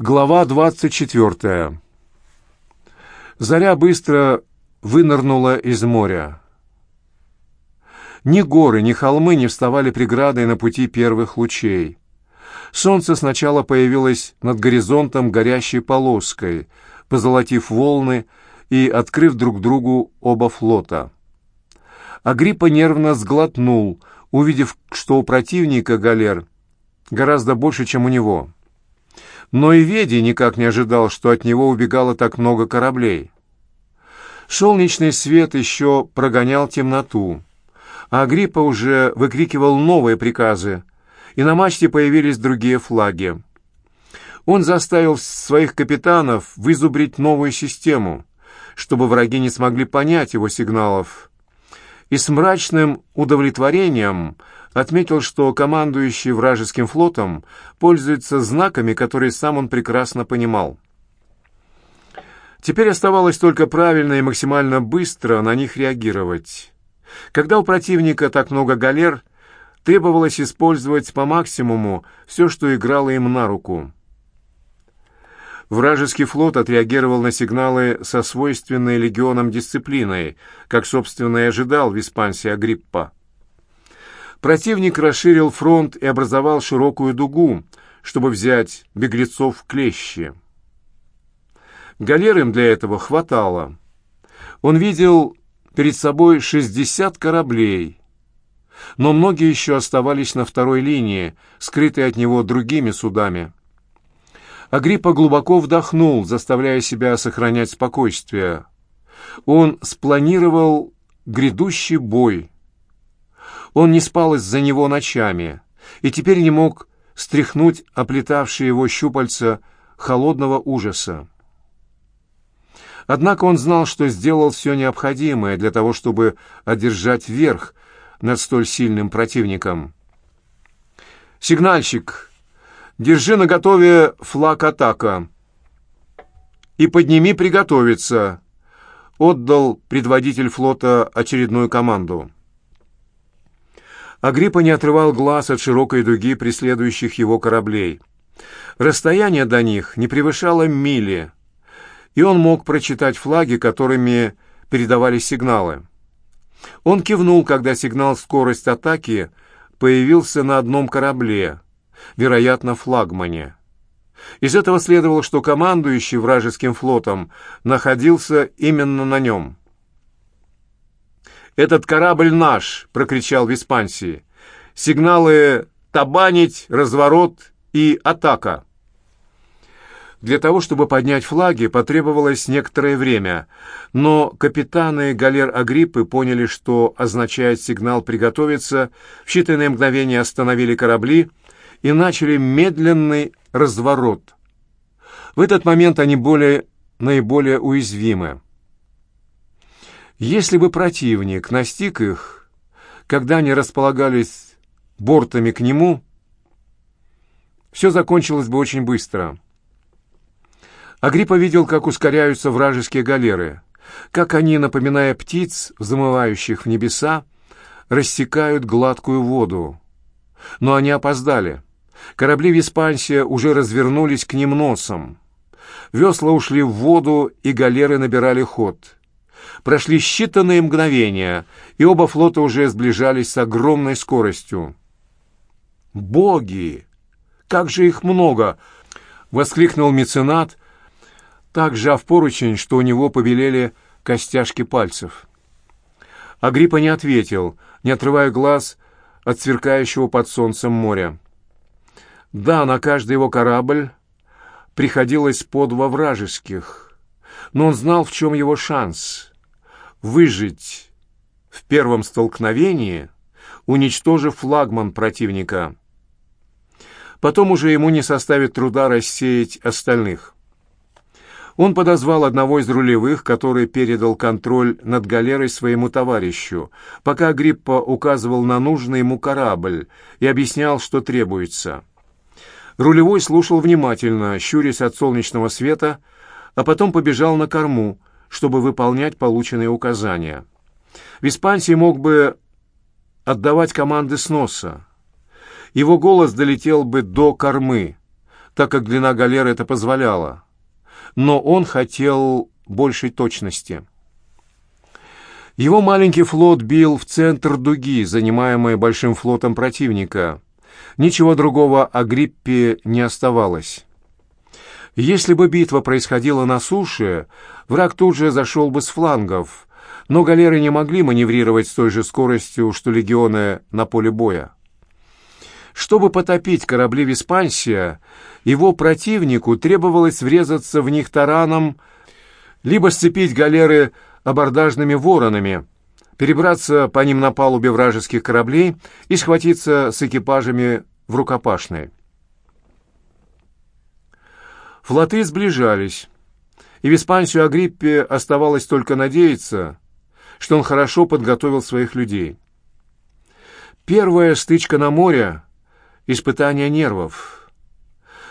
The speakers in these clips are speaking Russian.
Глава 24. Заря быстро вынырнула из моря. Ни горы, ни холмы не вставали преградой на пути первых лучей. Солнце сначала появилось над горизонтом горящей полоской, позолотив волны и открыв друг другу оба флота. Агриппа нервно сглотнул, увидев, что у противника галер гораздо больше, чем у него. Но и Веди никак не ожидал, что от него убегало так много кораблей. Солнечный свет еще прогонял темноту, а Агриппа уже выкрикивал новые приказы, и на мачте появились другие флаги. Он заставил своих капитанов вызубрить новую систему, чтобы враги не смогли понять его сигналов, и с мрачным удовлетворением – отметил, что командующий вражеским флотом пользуется знаками, которые сам он прекрасно понимал. Теперь оставалось только правильно и максимально быстро на них реагировать. Когда у противника так много галер, требовалось использовать по максимуму все, что играло им на руку. Вражеский флот отреагировал на сигналы со свойственной легионам дисциплиной, как, собственно, и ожидал в Испансе Агриппа. Противник расширил фронт и образовал широкую дугу, чтобы взять беглецов в клещи. Галер им для этого хватало. Он видел перед собой 60 кораблей, но многие еще оставались на второй линии, скрытые от него другими судами. Агриппа глубоко вдохнул, заставляя себя сохранять спокойствие. Он спланировал грядущий бой — он не спал из-за него ночами и теперь не мог стряхнуть оплетавшие его щупальца холодного ужаса. Однако он знал, что сделал все необходимое для того, чтобы одержать верх над столь сильным противником. «Сигнальщик, держи наготове флаг атака и подними приготовиться», — отдал предводитель флота очередную команду. Агриппа не отрывал глаз от широкой дуги преследующих его кораблей. Расстояние до них не превышало мили, и он мог прочитать флаги, которыми передавались сигналы. Он кивнул, когда сигнал «Скорость атаки» появился на одном корабле, вероятно, флагмане. Из этого следовало, что командующий вражеским флотом находился именно на нем. «Этот корабль наш!» — прокричал Виспансии. «Сигналы «Табанить», «Разворот» и «Атака». Для того, чтобы поднять флаги, потребовалось некоторое время, но капитаны галер Агриппы поняли, что означает сигнал «приготовиться», в считанные мгновения остановили корабли и начали медленный разворот. В этот момент они более, наиболее уязвимы. Если бы противник настиг их, когда они располагались бортами к нему, все закончилось бы очень быстро. Агриппа видел, как ускоряются вражеские галеры, как они, напоминая птиц, взмывающих в небеса, рассекают гладкую воду. Но они опоздали. Корабли Виспансия уже развернулись к ним носом. Весла ушли в воду, и галеры набирали ход — Прошли считанные мгновения, и оба флота уже сближались с огромной скоростью. «Боги! Как же их много!» — воскликнул меценат, так сжав поручень, что у него побелели костяшки пальцев. Агриппа не ответил, не отрывая глаз от сверкающего под солнцем моря. Да, на каждый его корабль приходилось по два вражеских, но он знал, в чем его шанс выжить в первом столкновении, уничтожив флагман противника. Потом уже ему не составит труда рассеять остальных. Он подозвал одного из рулевых, который передал контроль над галерой своему товарищу, пока Гриппа указывал на нужный ему корабль и объяснял, что требуется. Рулевой слушал внимательно, щурясь от солнечного света, а потом побежал на корму, чтобы выполнять полученные указания. В Испании мог бы отдавать команды с носа. Его голос долетел бы до кормы. так как длина галеры это позволяла. Но он хотел большей точности. Его маленький флот бил в центр дуги, занимаемой большим флотом противника. Ничего другого о гриппе не оставалось. Если бы битва происходила на суше, враг тут же зашел бы с флангов, но галеры не могли маневрировать с той же скоростью, что легионы на поле боя. Чтобы потопить корабли Виспансия, его противнику требовалось врезаться в них тараном, либо сцепить галеры абордажными воронами, перебраться по ним на палубе вражеских кораблей и схватиться с экипажами в рукопашной. Флоты сближались, и Веспансию Агриппе оставалось только надеяться, что он хорошо подготовил своих людей. Первая стычка на море — испытание нервов.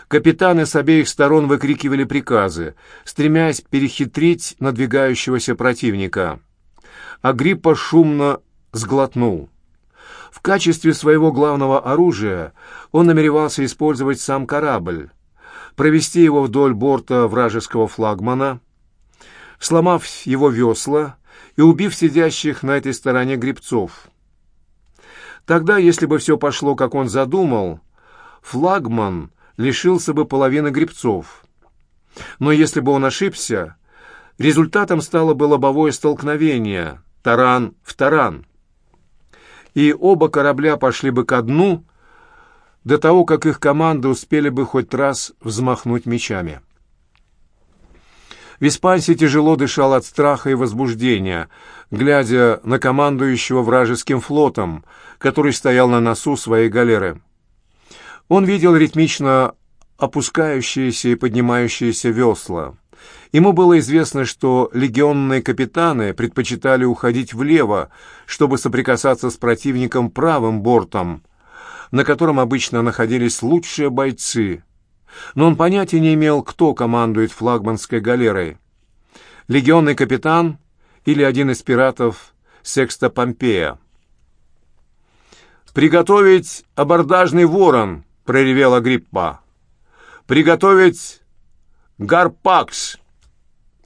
Капитаны с обеих сторон выкрикивали приказы, стремясь перехитрить надвигающегося противника. Агриппа шумно сглотнул. В качестве своего главного оружия он намеревался использовать сам корабль, провести его вдоль борта вражеского флагмана, сломав его весла и убив сидящих на этой стороне гребцов. Тогда, если бы все пошло, как он задумал, флагман лишился бы половины гребцов. Но если бы он ошибся, результатом стало бы лобовое столкновение, таран в таран. И оба корабля пошли бы ко дну до того, как их команды успели бы хоть раз взмахнуть мечами. Веспансий тяжело дышал от страха и возбуждения, глядя на командующего вражеским флотом, который стоял на носу своей галеры. Он видел ритмично опускающиеся и поднимающиеся весла. Ему было известно, что легионные капитаны предпочитали уходить влево, чтобы соприкасаться с противником правым бортом, на котором обычно находились лучшие бойцы, но он понятия не имел, кто командует флагманской галерой. Легионный капитан или один из пиратов Секста Помпея. «Приготовить абордажный ворон!» — проревел Агриппа. «Приготовить гарпакс!»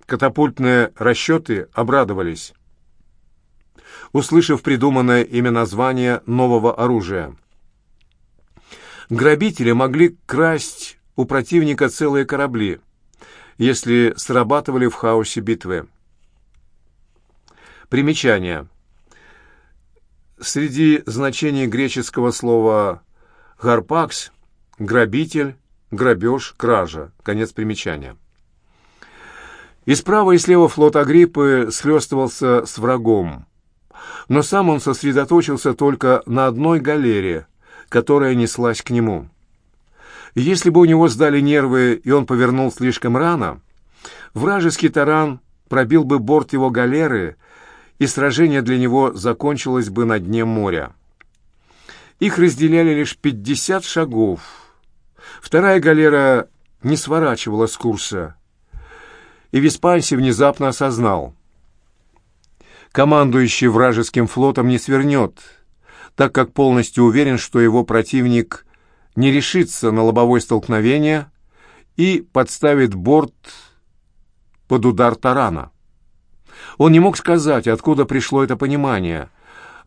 Катапультные расчеты обрадовались, услышав придуманное имя название нового оружия. Грабители могли красть у противника целые корабли, если срабатывали в хаосе битвы. Примечание. Среди значений греческого слова «гарпакс» — грабитель, грабеж, кража. Конец примечания. И справа и слева флот Агриппы схлестывался с врагом, но сам он сосредоточился только на одной галере, которая неслась к нему. Если бы у него сдали нервы, и он повернул слишком рано, вражеский таран пробил бы борт его галеры, и сражение для него закончилось бы на дне моря. Их разделяли лишь пятьдесят шагов. Вторая галера не сворачивала с курса, и Веспансий внезапно осознал. Командующий вражеским флотом не свернет, так как полностью уверен, что его противник не решится на лобовое столкновение и подставит борт под удар тарана. Он не мог сказать, откуда пришло это понимание,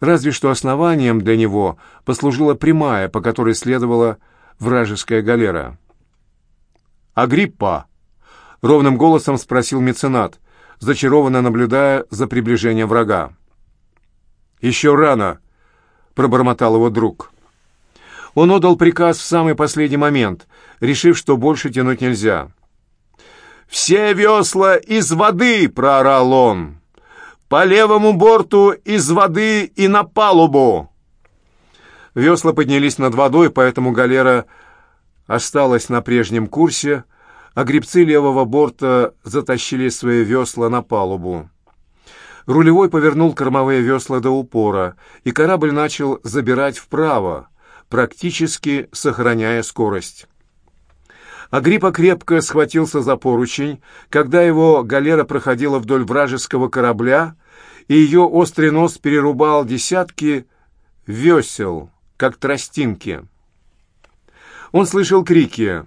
разве что основанием для него послужила прямая, по которой следовала вражеская галера. «Агриппа!» — ровным голосом спросил меценат, зачарованно наблюдая за приближением врага. «Еще рано!» — пробормотал его друг. Он отдал приказ в самый последний момент, решив, что больше тянуть нельзя. «Все весла из воды!» — проорал он. «По левому борту из воды и на палубу!» Весла поднялись над водой, поэтому галера осталась на прежнем курсе, а гребцы левого борта затащили свои весла на палубу. Рулевой повернул кормовые весла до упора, и корабль начал забирать вправо, практически сохраняя скорость. Агриппа крепко схватился за поручень, когда его галера проходила вдоль вражеского корабля, и ее острый нос перерубал десятки весел, как тростинки. Он слышал крики,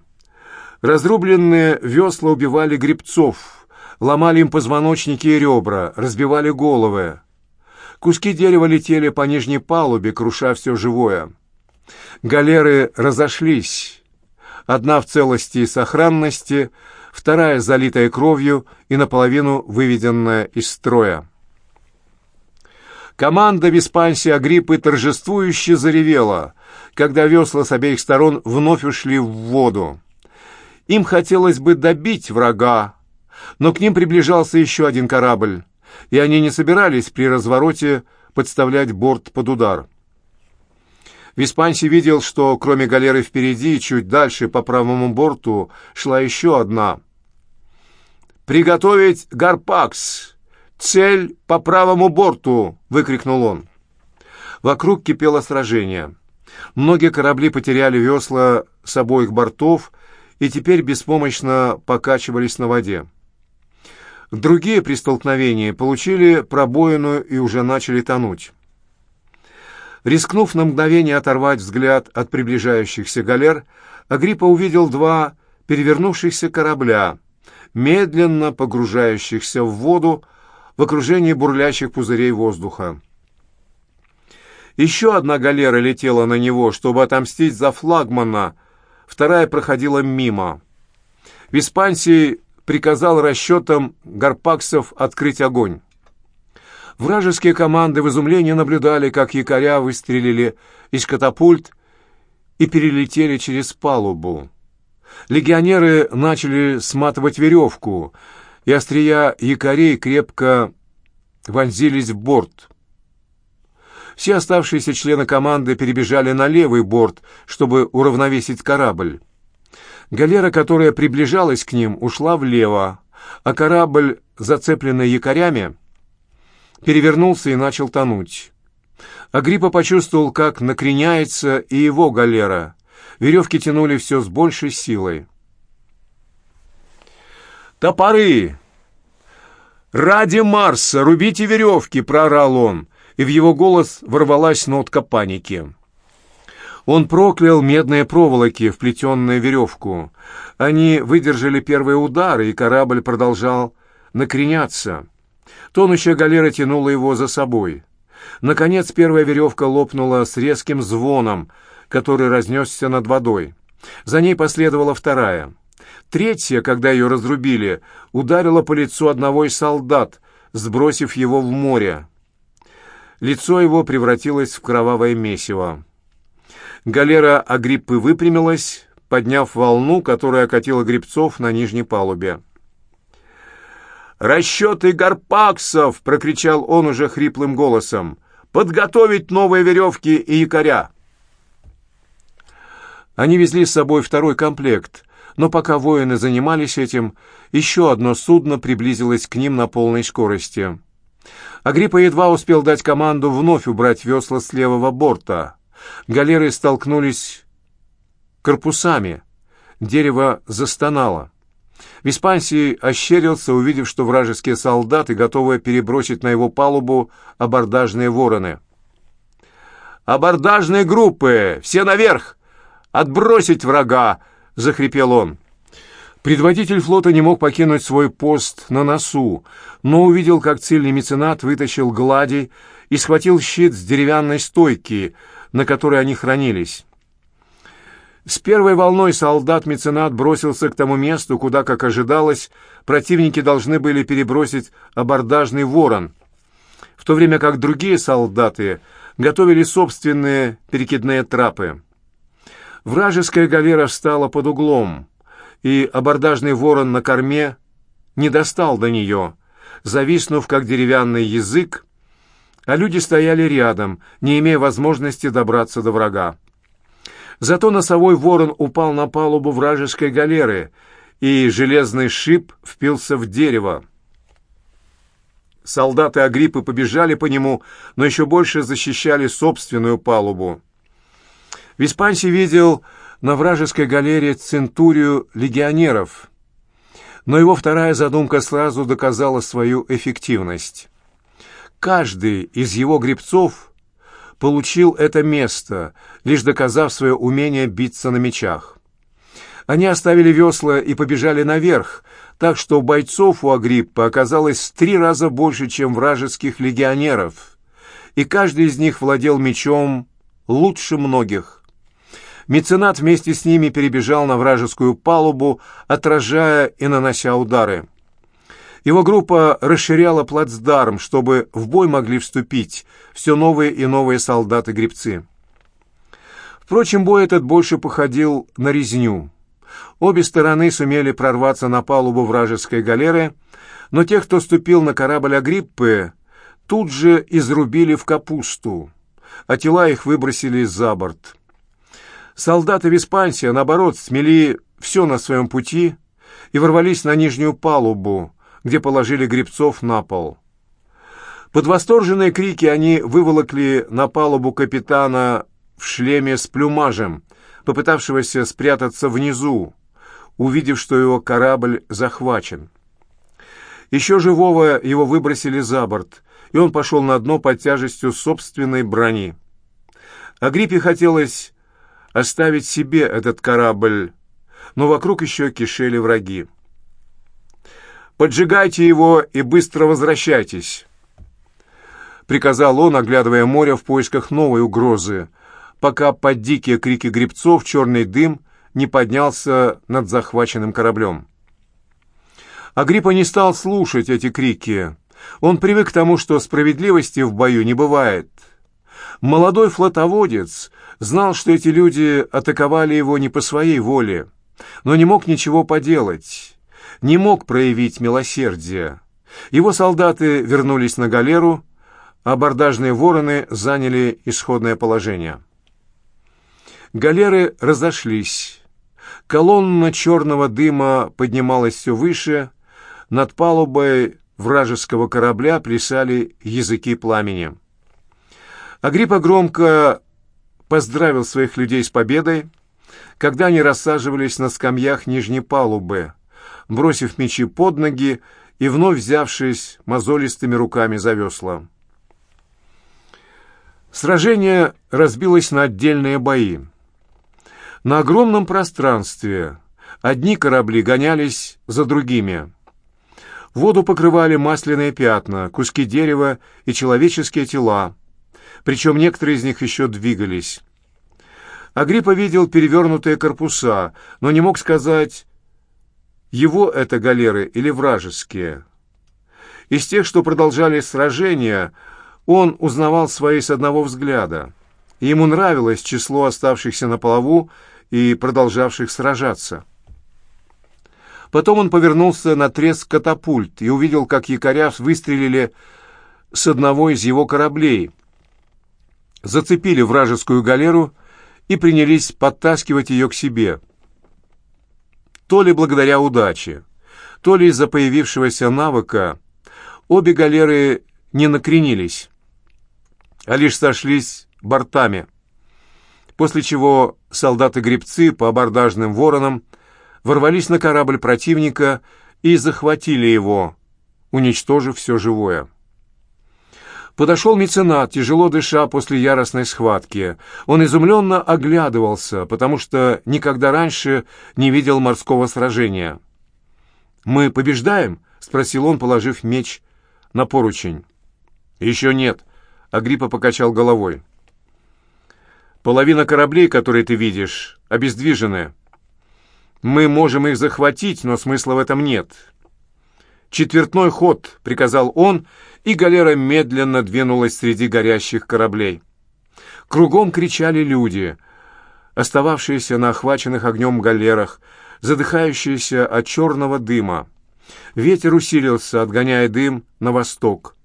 Разрубленные весла убивали гребцов, ломали им позвоночники и ребра, разбивали головы. Куски дерева летели по нижней палубе, круша все живое. Галеры разошлись. Одна в целости и сохранности, вторая залитая кровью и наполовину выведенная из строя. Команда Виспансии Агриппы торжествующе заревела, когда весла с обеих сторон вновь ушли в воду. Им хотелось бы добить врага, но к ним приближался еще один корабль, и они не собирались при развороте подставлять борт под удар. Виспансий видел, что кроме галеры впереди, чуть дальше по правому борту, шла еще одна. «Приготовить гарпакс!» «Цель по правому борту!» — выкрикнул он. Вокруг кипело сражение. Многие корабли потеряли весла с обоих бортов и теперь беспомощно покачивались на воде. Другие при столкновении получили пробоину и уже начали тонуть. Рискнув на мгновение оторвать взгляд от приближающихся галер, Агриппа увидел два перевернувшихся корабля, медленно погружающихся в воду, в окружении бурлящих пузырей воздуха. Еще одна галера летела на него, чтобы отомстить за флагмана, вторая проходила мимо. Виспансий приказал расчетам гарпаксов открыть огонь. Вражеские команды в изумлении наблюдали, как якоря выстрелили из катапульт и перелетели через палубу. Легионеры начали сматывать веревку — и острия якорей крепко вонзились в борт. Все оставшиеся члены команды перебежали на левый борт, чтобы уравновесить корабль. Галера, которая приближалась к ним, ушла влево, а корабль, зацепленный якорями, перевернулся и начал тонуть. Агриппа почувствовал, как накреняется и его галера. Веревки тянули все с большей силой. «Топоры! Ради Марса! Рубите веревки!» — проорал он, и в его голос ворвалась нотка паники. Он проклял медные проволоки, вплетенные в веревку. Они выдержали первые удары, и корабль продолжал накреняться. Тонущая галера тянула его за собой. Наконец первая веревка лопнула с резким звоном, который разнесся над водой. За ней последовала вторая — Третья, когда ее разрубили, ударила по лицу одного из солдат, сбросив его в море. Лицо его превратилось в кровавое месиво. Галера Агриппы выпрямилась, подняв волну, которая окатила гребцов на нижней палубе. «Расчеты гарпаксов!» — прокричал он уже хриплым голосом. «Подготовить новые веревки и якоря!» Они везли с собой второй комплект, но пока воины занимались этим, еще одно судно приблизилось к ним на полной скорости. Агриппа едва успел дать команду вновь убрать весла с левого борта. Галеры столкнулись корпусами. Дерево застонало. Веспансий ощерился, увидев, что вражеские солдаты готовы перебросить на его палубу абордажные вороны. «Абордажные группы! Все наверх! Отбросить врага!» — захрипел он. Предводитель флота не мог покинуть свой пост на носу, но увидел, как цельный меценат вытащил глади и схватил щит с деревянной стойки, на которой они хранились. С первой волной солдат меценат бросился к тому месту, куда, как ожидалось, противники должны были перебросить абордажный ворон, в то время как другие солдаты готовили собственные перекидные трапы. Вражеская галера встала под углом, и абордажный ворон на корме не достал до нее, зависнув как деревянный язык, а люди стояли рядом, не имея возможности добраться до врага. Зато носовой ворон упал на палубу вражеской галеры, и железный шип впился в дерево. Солдаты Агриппы побежали по нему, но еще больше защищали собственную палубу. Веспансий видел на вражеской галерее центурию легионеров, но его вторая задумка сразу доказала свою эффективность. Каждый из его гребцов получил это место, лишь доказав свое умение биться на мечах. Они оставили весла и побежали наверх, так что бойцов у Агриппа оказалось в три раза больше, чем вражеских легионеров, и каждый из них владел мечом лучше многих. Меценат вместе с ними перебежал на вражескую палубу, отражая и нанося удары. Его группа расширяла плацдарм, чтобы в бой могли вступить все новые и новые солдаты-гребцы. Впрочем, бой этот больше походил на резню. Обе стороны сумели прорваться на палубу вражеской галеры, но тех, кто ступил на корабль Агриппы, тут же изрубили в капусту, а тела их выбросили за борт. Солдаты Виспансия, наоборот, смели все на своем пути и ворвались на нижнюю палубу, где положили гребцов на пол. Под восторженные крики они выволокли на палубу капитана в шлеме с плюмажем, попытавшегося спрятаться внизу, увидев, что его корабль захвачен. Еще живого его выбросили за борт, и он пошел на дно под тяжестью собственной брони. Агриппе хотелось оставить себе этот корабль, но вокруг еще кишели враги. «Поджигайте его и быстро возвращайтесь!» Приказал он, оглядывая море в поисках новой угрозы, пока под дикие крики гребцов черный дым не поднялся над захваченным кораблем. Агриппа не стал слушать эти крики. Он привык к тому, что справедливости в бою не бывает. Молодой флотоводец знал, что эти люди атаковали его не по своей воле, но не мог ничего поделать, не мог проявить милосердия. Его солдаты вернулись на галеру, а абордажные вороны заняли исходное положение. Галеры разошлись. Колонна черного дыма поднималась все выше. Над палубой вражеского корабля плясали языки пламени. Агриппа громко поздравил своих людей с победой, когда они рассаживались на скамьях нижней палубы, бросив мечи под ноги и вновь взявшись мозолистыми руками за весла. Сражение разбилось на отдельные бои. На огромном пространстве одни корабли гонялись за другими. Воду покрывали масляные пятна, куски дерева и человеческие тела, причем некоторые из них еще двигались. Агриппа видел перевернутые корпуса, но не мог сказать, его это галеры или вражеские. Из тех, что продолжали сражения, он узнавал свои с одного взгляда. ему нравилось число оставшихся на плаву и продолжавших сражаться. Потом он повернулся на треск катапульт и увидел, как якоря выстрелили с одного из его кораблей, зацепили вражескую галеру и принялись подтаскивать ее к себе. То ли благодаря удаче, то ли из-за появившегося навыка обе галеры не накренились, а лишь сошлись бортами после чего солдаты-гребцы по абордажным воронам ворвались на корабль противника и захватили его, уничтожив все живое. Подошел меценат, тяжело дыша после яростной схватки. Он изумленно оглядывался, потому что никогда раньше не видел морского сражения. «Мы побеждаем?» — спросил он, положив меч на поручень. «Еще нет», — Агриппа покачал головой. Половина кораблей, которые ты видишь, обездвижены. Мы можем их захватить, но смысла в этом нет. «Четвертной ход», — приказал он, и галера медленно двинулась среди горящих кораблей. Кругом кричали люди, остававшиеся на охваченных огнем галерах, задыхающиеся от черного дыма. Ветер усилился, отгоняя дым на восток.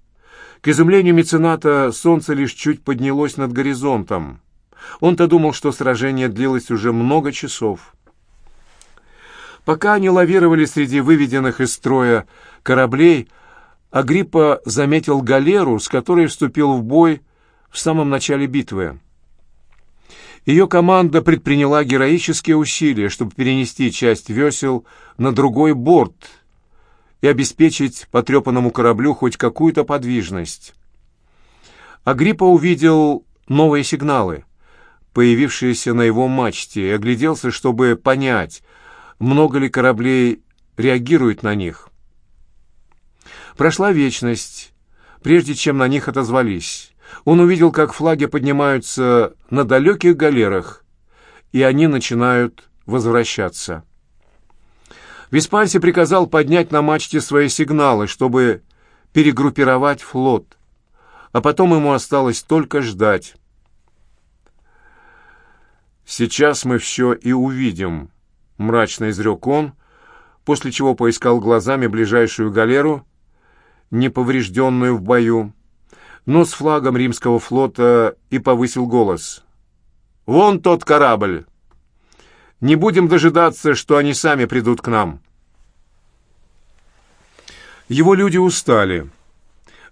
К изумлению мецената солнце лишь чуть поднялось над горизонтом. Он-то думал, что сражение длилось уже много часов. Пока они лавировали среди выведенных из строя кораблей, Агриппа заметил галеру, с которой вступил в бой в самом начале битвы. Ее команда предприняла героические усилия, чтобы перенести часть весел на другой борт и обеспечить потрепанному кораблю хоть какую-то подвижность. Агриппа увидел новые сигналы — появившиеся на его мачте, и огляделся, чтобы понять, много ли кораблей реагирует на них. Прошла вечность, прежде чем на них отозвались. Он увидел, как флаги поднимаются на далеких галерах, и они начинают возвращаться. Веспальси приказал поднять на мачте свои сигналы, чтобы перегруппировать флот, а потом ему осталось только ждать. «Сейчас мы все и увидим», — мрачно изрек он, после чего поискал глазами ближайшую галеру, неповрежденную в бою, но с флагом римского флота и повысил голос. «Вон тот корабль! Не будем дожидаться, что они сами придут к нам». Его люди устали.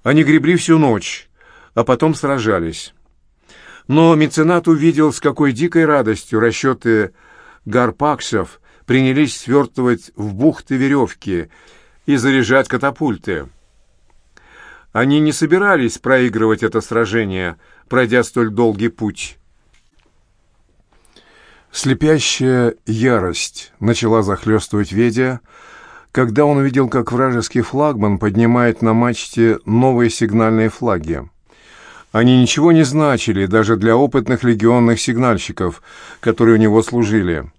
Они гребли всю ночь, а потом сражались. Но меценат увидел, с какой дикой радостью расчеты гарпаксов принялись свертывать в бухты веревки и заряжать катапульты. Они не собирались проигрывать это сражение, пройдя столь долгий путь. Слепящая ярость начала захлестывать Ведя, когда он увидел, как вражеский флагман поднимает на мачте новые сигнальные флаги. Они ничего не значили даже для опытных легионных сигнальщиков, которые у него служили.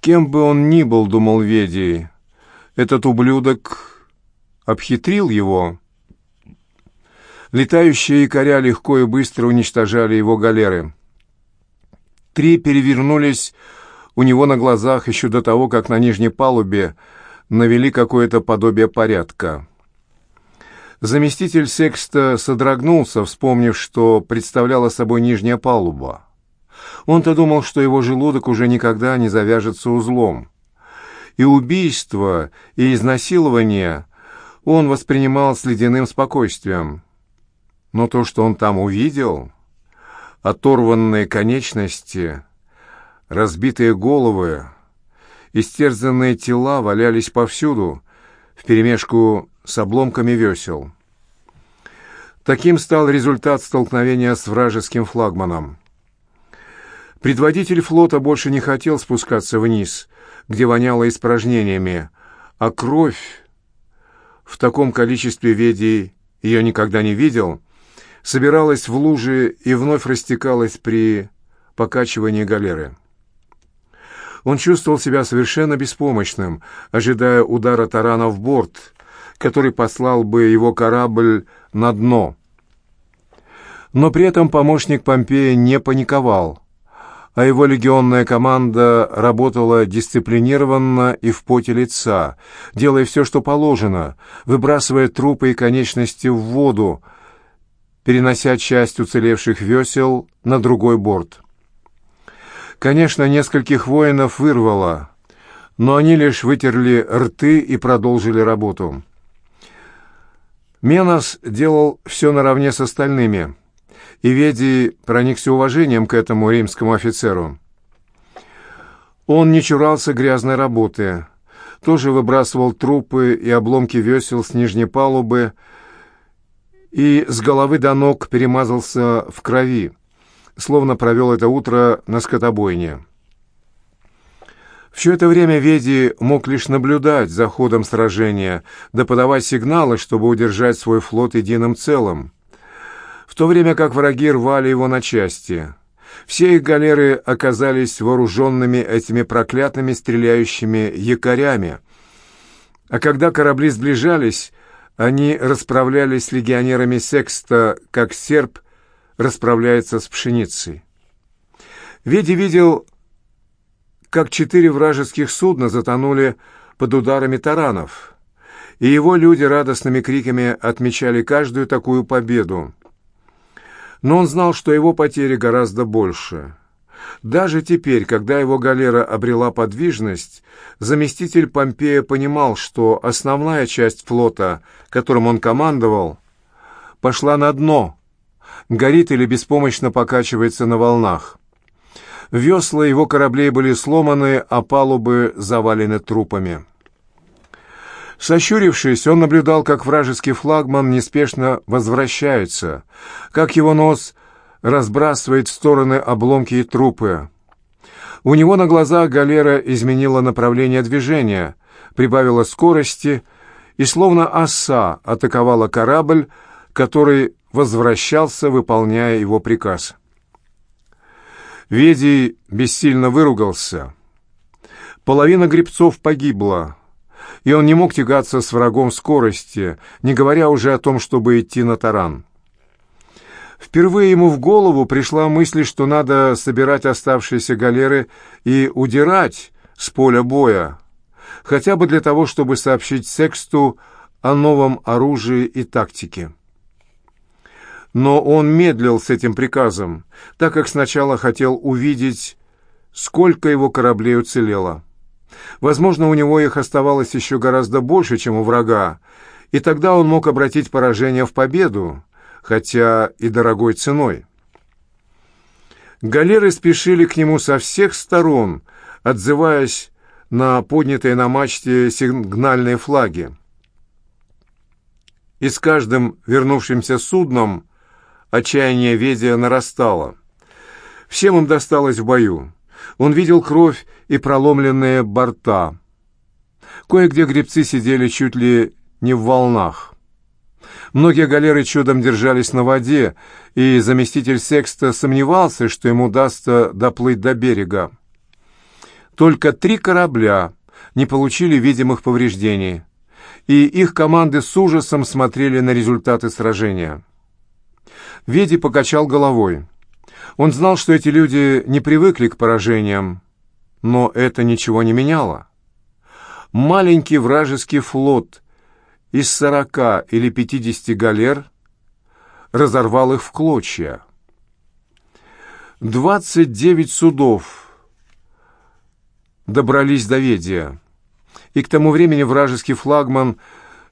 Кем бы он ни был, думал Ведий, этот ублюдок обхитрил его. Летающие якоря легко и быстро уничтожали его галеры. Три перевернулись у него на глазах еще до того, как на нижней палубе навели какое-то подобие порядка. Заместитель секста содрогнулся, вспомнив, что представляла собой нижняя палуба. Он-то думал, что его желудок уже никогда не завяжется узлом. И убийство, и изнасилование он воспринимал с ледяным спокойствием. Но то, что он там увидел, оторванные конечности, разбитые головы, истерзанные тела валялись повсюду, вперемешку с обломками весел. Таким стал результат столкновения с вражеским флагманом. Предводитель флота больше не хотел спускаться вниз, где воняло испражнениями, а кровь, в таком количестве ведий ее никогда не видел, собиралась в лужи и вновь растекалась при покачивании галеры. Он чувствовал себя совершенно беспомощным, ожидая удара тарана в борт, который послал бы его корабль на дно. Но при этом помощник Помпея не паниковал, а его легионная команда работала дисциплинированно и в поте лица, делая все, что положено, выбрасывая трупы и конечности в воду, перенося часть уцелевших весел на другой борт. Конечно, нескольких воинов вырвало, но они лишь вытерли рты и продолжили работу. Менос делал все наравне с остальными, и Ведий проникся уважением к этому римскому офицеру. Он не чурался грязной работы, тоже выбрасывал трупы и обломки весел с нижней палубы и с головы до ног перемазался в крови, словно провел это утро на скотобойне. Все это время Веди мог лишь наблюдать за ходом сражения, да подавать сигналы, чтобы удержать свой флот единым целым, в то время как враги рвали его на части. Все их галеры оказались вооруженными этими проклятыми стреляющими якорями, а когда корабли сближались, они расправлялись с легионерами Секста, как серп расправляется с пшеницей. Веди видел как четыре вражеских судна затонули под ударами таранов, и его люди радостными криками отмечали каждую такую победу. Но он знал, что его потери гораздо больше. Даже теперь, когда его галера обрела подвижность, заместитель Помпея понимал, что основная часть флота, которым он командовал, пошла на дно, горит или беспомощно покачивается на волнах. Весла его кораблей были сломаны, а палубы завалены трупами. Сощурившись, он наблюдал, как вражеский флагман неспешно возвращается, как его нос разбрасывает в стороны обломки и трупы. У него на глазах галера изменила направление движения, прибавила скорости и словно оса атаковала корабль, который возвращался, выполняя его приказ. Ведий бессильно выругался. Половина гребцов погибла, и он не мог тягаться с врагом скорости, не говоря уже о том, чтобы идти на таран. Впервые ему в голову пришла мысль, что надо собирать оставшиеся галеры и удирать с поля боя, хотя бы для того, чтобы сообщить Сексту о новом оружии и тактике. Но он медлил с этим приказом, так как сначала хотел увидеть, сколько его кораблей уцелело. Возможно, у него их оставалось еще гораздо больше, чем у врага, и тогда он мог обратить поражение в победу, хотя и дорогой ценой. Галеры спешили к нему со всех сторон, отзываясь на поднятые на мачте сигнальные флаги. И с каждым вернувшимся судном отчаяние Ведия нарастало. Всем им досталось в бою. Он видел кровь и проломленные борта. Кое-где гребцы сидели чуть ли не в волнах. Многие галеры чудом держались на воде, и заместитель Секста сомневался, что ему удастся доплыть до берега. Только три корабля не получили видимых повреждений, и их команды с ужасом смотрели на результаты сражения. Веди покачал головой. Он знал, что эти люди не привыкли к поражениям, но это ничего не меняло. Маленький вражеский флот из сорока или пятидесяти галер разорвал их в клочья. Двадцать девять судов добрались до Ведия, и к тому времени вражеский флагман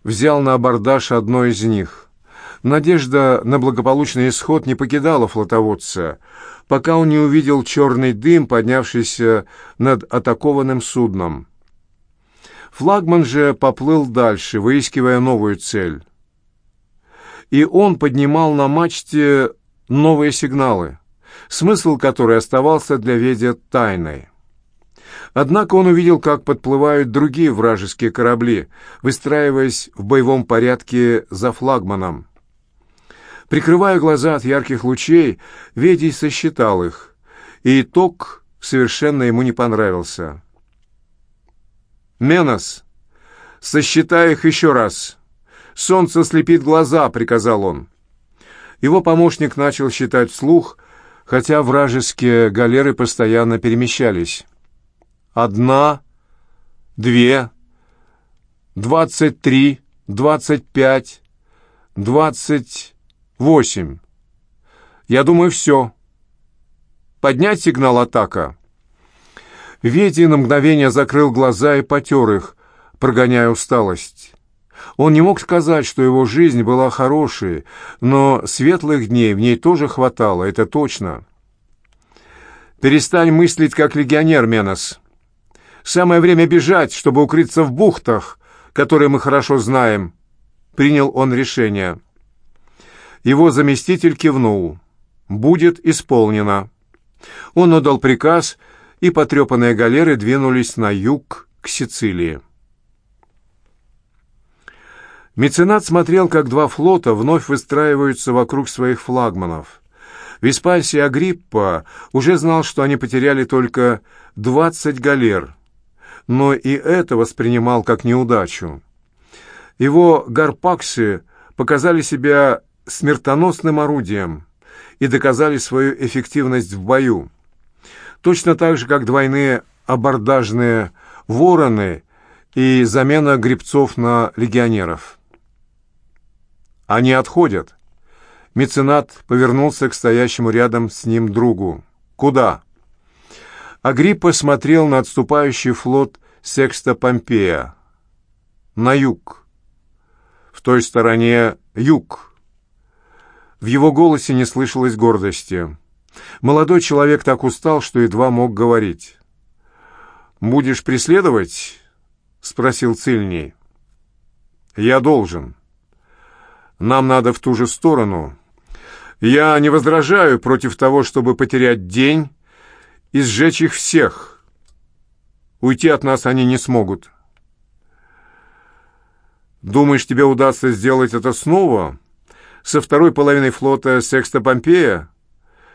взял на абордаж одно из них. Надежда на благополучный исход не покидала флотоводца, пока он не увидел черный дым, поднявшийся над атакованным судном. Флагман же поплыл дальше, выискивая новую цель. И он поднимал на мачте новые сигналы, смысл которой оставался для Ведя тайной. Однако он увидел, как подплывают другие вражеские корабли, выстраиваясь в боевом порядке за флагманом. Прикрывая глаза от ярких лучей, Ведий сосчитал их, и итог совершенно ему не понравился. «Менос, сосчитай их еще раз. Солнце слепит глаза», — приказал он. Его помощник начал считать вслух, хотя вражеские галеры постоянно перемещались. «Одна, две, двадцать три, двадцать пять, двадцать восемь. Я думаю, все. Поднять сигнал атака». Вети на мгновение закрыл глаза и потер их, прогоняя усталость. Он не мог сказать, что его жизнь была хорошей, но светлых дней в ней тоже хватало, это точно. «Перестань мыслить, как легионер, Менос. Самое время бежать, чтобы укрыться в бухтах, которые мы хорошо знаем», — принял он решение. Его заместитель кивнул. «Будет исполнено». Он отдал приказ — и потрепанные галеры двинулись на юг к Сицилии. Меценат смотрел, как два флота вновь выстраиваются вокруг своих флагманов. Веспасий Агриппа уже знал, что они потеряли только двадцать галер, но и это воспринимал как неудачу. Его гарпаксы показали себя смертоносным орудием и доказали свою эффективность в бою точно так же, как двойные абордажные вороны и замена грибцов на легионеров. Они отходят. Меценат повернулся к стоящему рядом с ним другу. «Куда?» Агриппа смотрел на отступающий флот Секста Помпея. «На юг. В той стороне юг». В его голосе не слышалось гордости. Молодой человек так устал, что едва мог говорить. «Будешь преследовать?» — спросил Цильний. «Я должен. Нам надо в ту же сторону. Я не возражаю против того, чтобы потерять день и сжечь их всех. Уйти от нас они не смогут. Думаешь, тебе удастся сделать это снова? Со второй половиной флота Секста Помпея?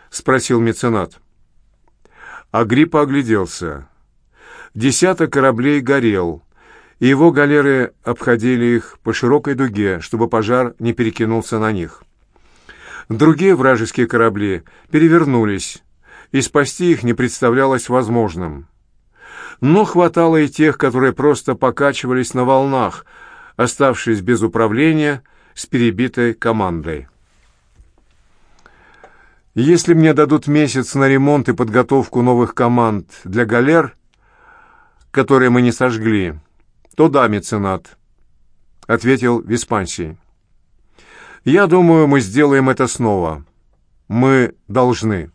Спросил меценат. Агриппа огляделся. Десяток кораблей горел, и его галеры обходили их по широкой дуге, чтобы пожар не перекинулся на них. Другие вражеские корабли перевернулись, и спасти их не представлялось возможным. Но хватало и тех, которые просто покачивались на волнах, оставшись без управления с перебитой командой. Если мне дадут месяц на ремонт и подготовку новых команд для галер, которые мы не сожгли, то да, меценат, — ответил Виспансий. Я думаю, мы сделаем это снова. Мы должны.